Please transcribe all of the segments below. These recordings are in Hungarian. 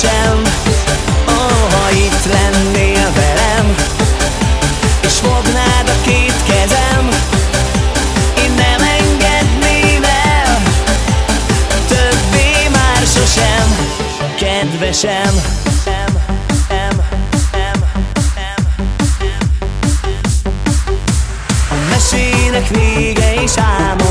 sem oh, Ha itt lennél velem És fognád a két kezem Én nem engedném el Többé már sosem. Kedvesem mesének vége is ám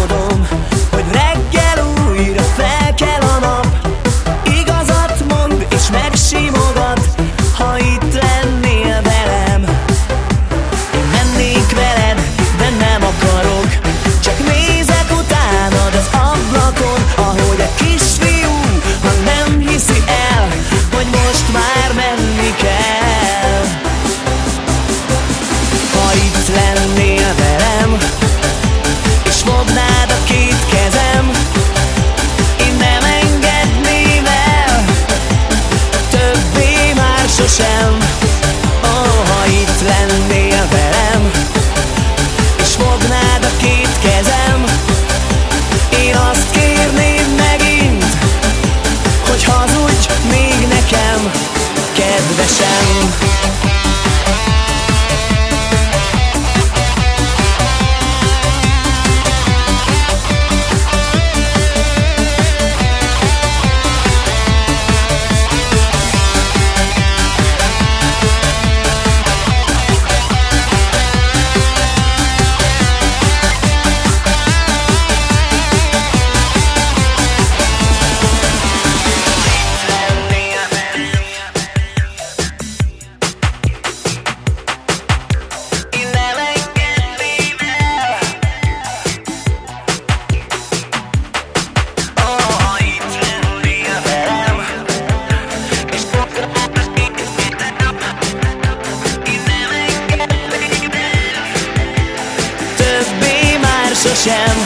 sem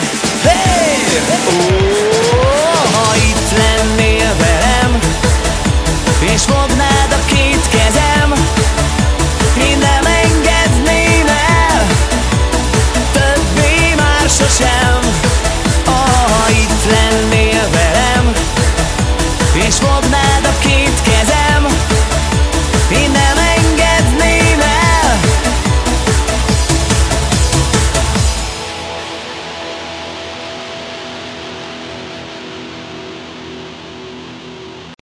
Hey! Ó, ha itt lennél velem És fognád a két kezem Én nem engedném el Többé már sosem